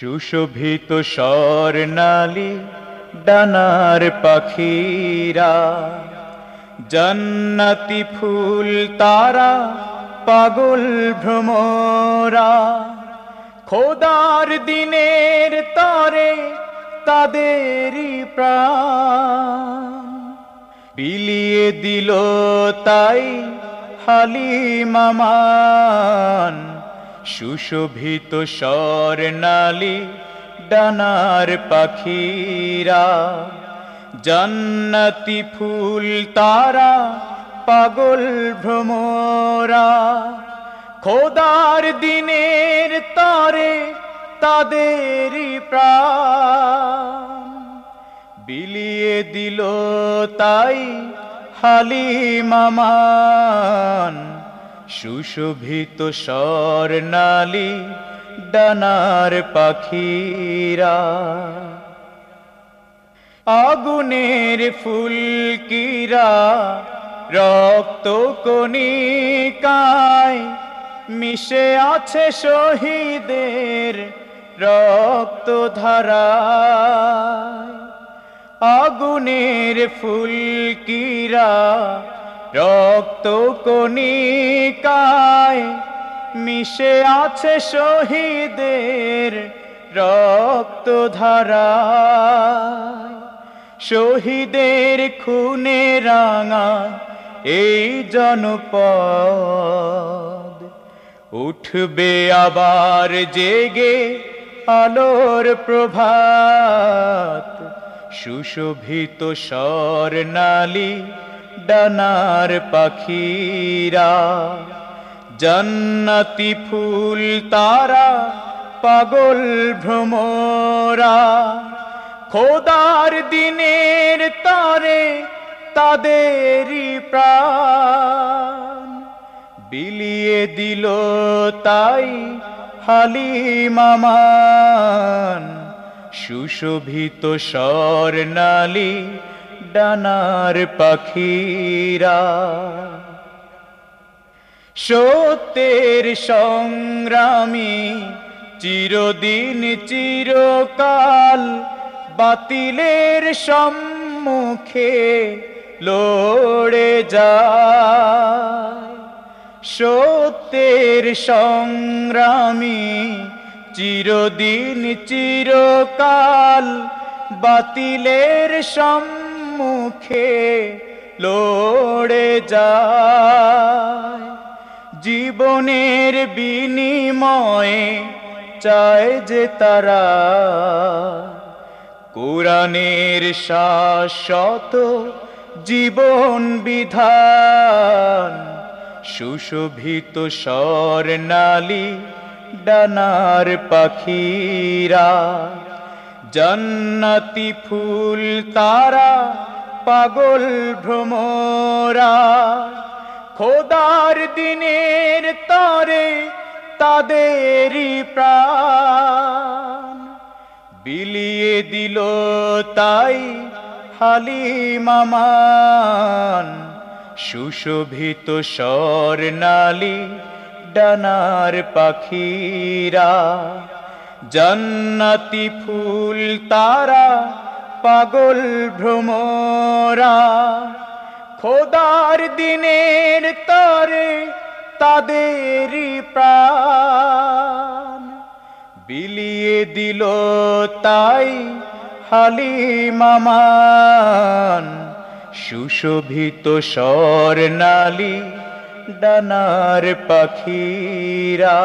সুশোভিত স্বর্ণালী ডানার পাখিরা। জন্নতি ফুল, তারা, পাগল ভ্রমরা। খোদার দিনের তরে তাদেরই প্রাণ। বিলিয়ে দিল তাই হালি হালিমামান সুশোভিত স্বর্ণালী ডানার পাখিরা, জান্নাতি ফুল তারা, পাগল ভ্রমরা। খোদার দিনের তরে তাদেরই প্রাণ। বিলিয়ে দিল তাই হালিমামান সুশোভিত স্বর্ণালী ডানার পাখিরা। আগুনের ফুলকিরা রক্ত কণিকায় মিশে আছে শহীদের রক্ত ধারায় আগুনের ফুলকিরা রক্ত কণিকায় মিশে আছে শহীদের রক্ত ধারায় শহীদের খুনে রাঙা এই জনপদ। উঠবে আবার জেগে আলোর প্রভাত। সুশোভিত স্বর্ণালী ডানার পাখিরা, জন্নতি ফুল তারা, পাগল ভ্রমরা। খোদার দিনের তারে তাদেরই প্রাণ। বিলিয়ে দিল তাই হালিমামান সুশোভিত স্বর্ণালী ডানার পাখিরা। সত্যের সংগ্রামী চিরদিন চিরকাল বাতিলের সম্মুখে লড়ে যায়। সত্যের সংগ্রামী চিরদিন চিরকাল বাতিলের সম্মুখে লড়ে যায়। জীবনের বিনিময়ে চায় যে তারা। কোরআনের শাশ্বত জীবন বিধান, সুশোভিত স্বর্ণালী ডানার পাখিরা। জন্নতি ফুল তারা, পাগল ভ্রমরা। খোদার দিনের তরে তাদেরই প্রাণ। বিলিয়ে দিল তাই হালিমামান সুশোভিত স্বর্ণালী ডানার পাখিরা। জন্নতি ফুল তারা, পাগল ভ্রমরা। খোদার দিনের তরে তাদের প্রাণ। বিলিয়ে দিল তাই হালি হালিমামান সুশোভিত স্বর্ণালী ডানার পাখিরা।